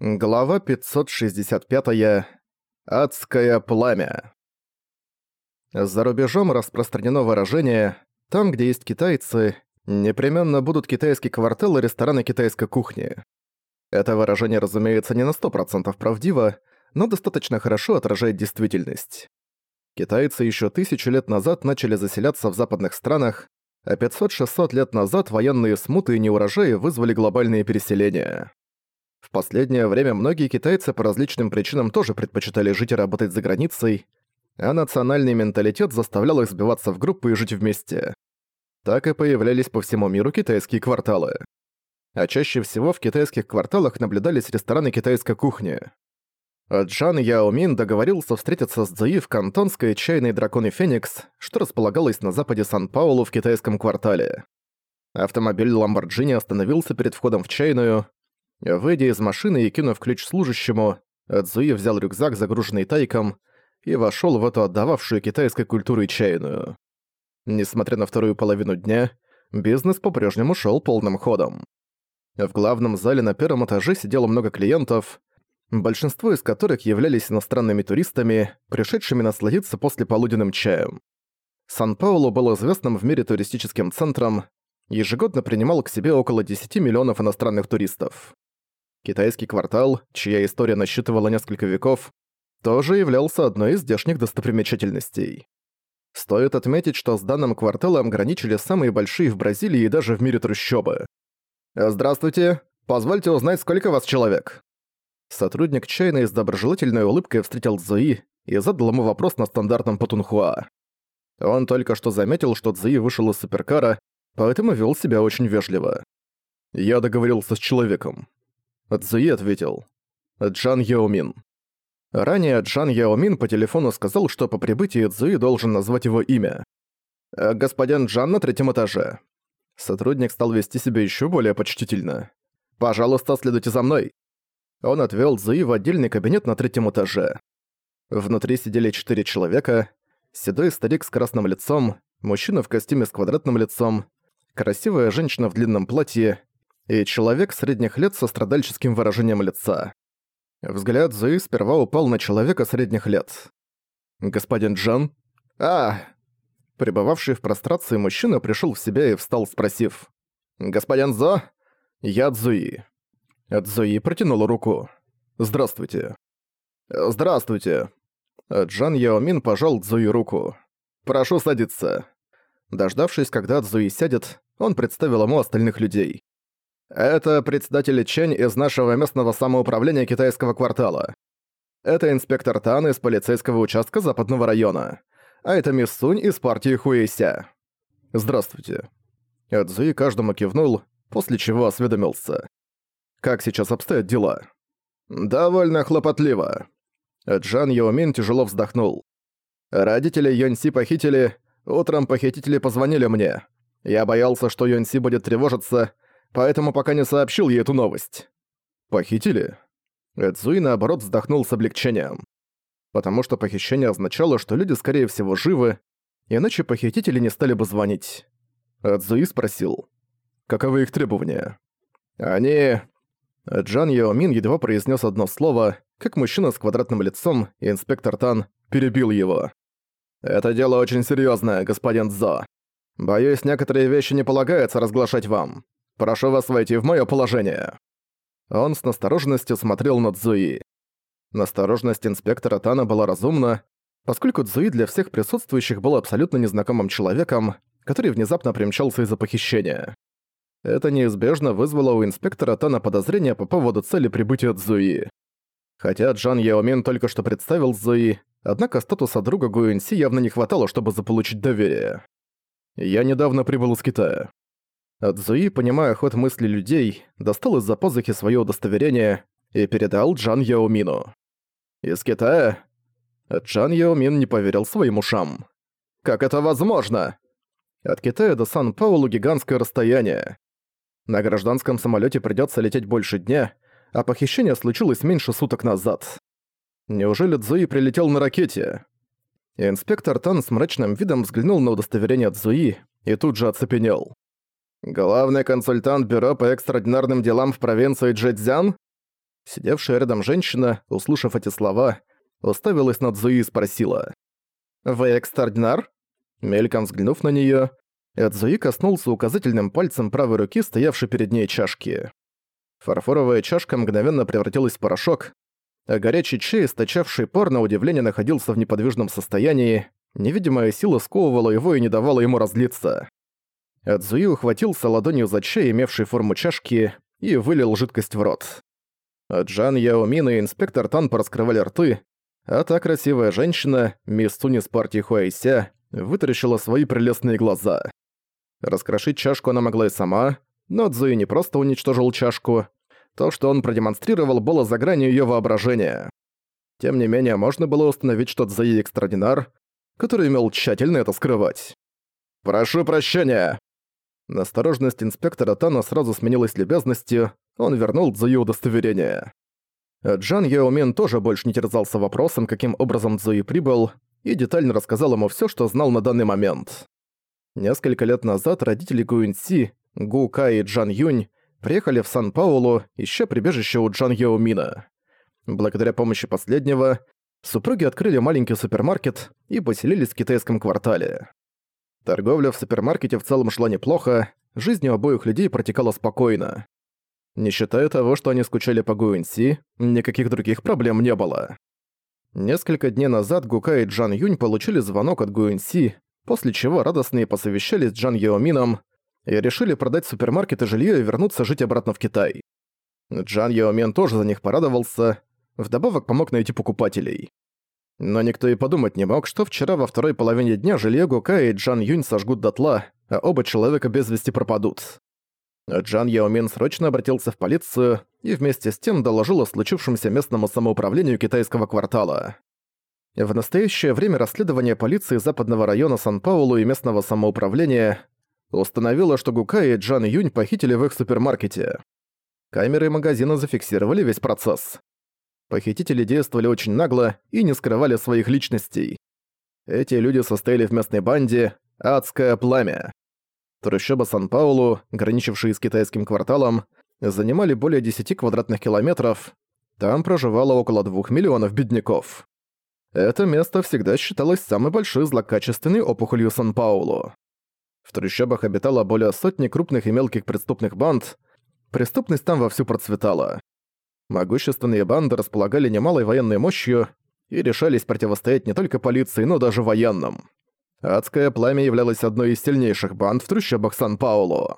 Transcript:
Глава 565. -я. Адское пламя. За рубежом распространено выражение «там, где есть китайцы, непременно будут китайский квартал и рестораны китайской кухни». Это выражение, разумеется, не на 100% правдиво, но достаточно хорошо отражает действительность. Китайцы еще тысячу лет назад начали заселяться в западных странах, а 500-600 лет назад военные смуты и неурожаи вызвали глобальные переселения. В последнее время многие китайцы по различным причинам тоже предпочитали жить и работать за границей, а национальный менталитет заставлял их сбиваться в группы и жить вместе. Так и появлялись по всему миру китайские кварталы. А чаще всего в китайских кварталах наблюдались рестораны китайской кухни. Джан Яомин договорился встретиться с Цзуи в кантонской чайной драконе Феникс, что располагалось на западе Сан-Паулу в китайском квартале. Автомобиль Ламборджини остановился перед входом в чайную, Выйдя из машины и кинув ключ служащему, Цзуи взял рюкзак, загруженный тайком, и вошёл в эту отдававшую китайской культурой чайную. Несмотря на вторую половину дня, бизнес по-прежнему шёл полным ходом. В главном зале на первом этаже сидело много клиентов, большинство из которых являлись иностранными туристами, пришедшими насладиться после полуденным чаем. Сан-Паулу был известным в мире туристическим центром, ежегодно принимал к себе около 10 миллионов иностранных туристов. Китайский квартал, чья история насчитывала несколько веков, тоже являлся одной из здешних достопримечательностей. Стоит отметить, что с данным кварталом граничили самые большие в Бразилии и даже в мире трущобы. «Здравствуйте. Позвольте узнать, сколько вас человек?» Сотрудник чайной с доброжелательной улыбкой встретил Цзуи и задал ему вопрос на стандартном потунхуа. Он только что заметил, что Цзуи вышел из суперкара, поэтому вел себя очень вежливо. «Я договорился с человеком. Цзуи ответил. Джан Яомин. Ранее Джан Яомин по телефону сказал, что по прибытии Цзуи должен назвать его имя. «Э, «Господин Джан на третьем этаже». Сотрудник стал вести себя еще более почтительно. «Пожалуйста, следуйте за мной». Он отвел Цзуи в отдельный кабинет на третьем этаже. Внутри сидели четыре человека. Седой старик с красным лицом, мужчина в костюме с квадратным лицом, красивая женщина в длинном платье и человек средних лет со страдальческим выражением лица. Взгляд Зуи сперва упал на человека средних лет. «Господин Джан?» «А!» Пребывавший в прострации мужчина пришел в себя и встал, спросив. «Господин Зо?» «Я Цзуи». Цзуи протянул руку. «Здравствуйте». «Здравствуйте». Джан Яомин пожал Цзуи руку. «Прошу садиться». Дождавшись, когда Цзуи сядет, он представил ему остальных людей. Это председатель Чэнь из нашего местного самоуправления китайского квартала. Это инспектор Тан из полицейского участка западного района. А это мисс Сунь из партии Хуэйся. Здравствуйте. Эдзуи каждому кивнул, после чего осведомился. Как сейчас обстоят дела? Довольно хлопотливо. Джан Йоумин тяжело вздохнул. Родители Йонси похитили, утром похитители позвонили мне. Я боялся, что Йонси будет тревожиться, поэтому пока не сообщил ей эту новость. Похитили? Эдзуи, наоборот, вздохнул с облегчением. Потому что похищение означало, что люди, скорее всего, живы, иначе похитители не стали бы звонить. Эдзуи спросил. Каковы их требования? Они... Джан Яомин едва произнес одно слово, как мужчина с квадратным лицом и инспектор Тан перебил его. «Это дело очень серьезное, господин Цзо. Боюсь, некоторые вещи не полагается разглашать вам. Прошу вас войти в моё положение». Он с настороженностью смотрел на Цзуи. Настороженность инспектора Тана была разумна, поскольку Цзуи для всех присутствующих был абсолютно незнакомым человеком, который внезапно примчался из-за похищения. Это неизбежно вызвало у инспектора Тана подозрения по поводу цели прибытия Цзуи. Хотя Джан Яомин только что представил Цзуи, однако статуса друга Гуэнси явно не хватало, чтобы заполучить доверие. «Я недавно прибыл из Китая. Цзуи, понимая ход мысли людей, достал из-за пазухи своё удостоверение и передал Джан Яомину. «Из Китая?» Джан Яомин не поверил своим ушам. «Как это возможно?» От Китая до Сан-Паулу гигантское расстояние. На гражданском самолёте придётся лететь больше дня, а похищение случилось меньше суток назад. Неужели Цзуи прилетел на ракете? Инспектор Тан с мрачным видом взглянул на удостоверение Цзуи и тут же оцепенел. Главный консультант Бюро по экстраординарным делам в провинции Джэцзян? Сидевшая рядом женщина, услышав эти слова, уставилась на Цзуи и спросила. «Вы экстраординар?» Мельком взглянув на неё, Эдзуи коснулся указательным пальцем правой руки, стоявшей перед ней чашки. Фарфоровая чашка мгновенно превратилась в порошок, а горячий чай, источавший пар, на удивление находился в неподвижном состоянии, невидимая сила сковывала его и не давала ему разлиться. Эдзуи ухватился ладонью за чай, имевший форму чашки, и вылил жидкость в рот. Джан Яомин и инспектор Тан пораскрывали рты, а та красивая женщина, мисс с партии Хуайся, вытаращила свои прелестные глаза. Раскрошить чашку она могла и сама, но Цзуи не просто уничтожил чашку. То, что он продемонстрировал, было за гранью её воображения. Тем не менее, можно было установить, что Цзуи экстрадинар, который умел тщательно это скрывать. «Прошу прощения!» Насторожность инспектора Тана сразу сменилась любезностью, он вернул Цзуи удостоверение. Джан Яомин тоже больше не терзался вопросом, каким образом Цзуи прибыл, и детально рассказал ему всё, что знал на данный момент. Несколько лет назад родители Гуинси, Гу Кай и Джан Юнь приехали в Сан-Паулу, ища прибежище у Джан Яомина. Благодаря помощи последнего, супруги открыли маленький супермаркет и поселились в китайском квартале. Торговля в супермаркете в целом шла неплохо, жизнь у обоих людей протекала спокойно. Не считая того, что они скучали по Гуинси, никаких других проблем не было. Несколько дней назад Гука и Джан Юнь получили звонок от Гуинси, после чего радостные посовещались с Джан Йоумином и решили продать супермаркет и жилье и вернуться жить обратно в Китай. Джан Йоумин тоже за них порадовался, вдобавок помог найти покупателей. Но никто и подумать не мог, что вчера во второй половине дня жилье Гука и Джан Юнь сожгут дотла, а оба человека без вести пропадут. Джан Яомин срочно обратился в полицию и вместе с тем доложил о случившемся местному самоуправлению китайского квартала. В настоящее время расследование полиции западного района Сан-Паулу и местного самоуправления установило, что Гука и Джан Юнь похитили в их супермаркете. Камеры магазина зафиксировали весь процесс. Похитители действовали очень нагло и не скрывали своих личностей. Эти люди состояли в местной банде «Адское пламя». Трущоба Сан-Паулу, граничившие с китайским кварталом, занимали более 10 квадратных километров. Там проживало около 2 миллионов бедняков. Это место всегда считалось самой большой злокачественной опухолью Сан-Паулу. В трущобах обитало более сотни крупных и мелких преступных банд. Преступность там вовсю процветала. Могущественные банды располагали немалой военной мощью и решались противостоять не только полиции, но даже военным. Адское пламя являлось одной из сильнейших банд в трущобах Сан-Паулу.